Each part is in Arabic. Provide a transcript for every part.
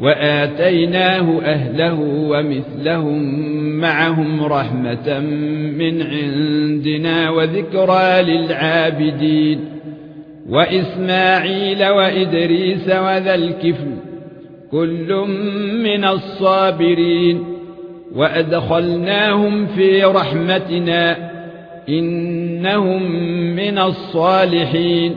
وآتيناه أهله ومثلهم معهم رحمة من عندنا وذكرى للعابدين وإسماعيل وإدريس وذا الكفل كل من الصابرين وأدخلناهم في رحمتنا إنهم من الصالحين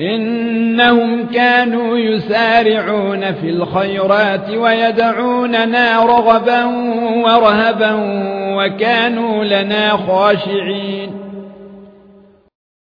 إنهم كانوا يسارعون في الخيرات ويدعوننا رغبا ورهبا وكانوا لنا خاشعين.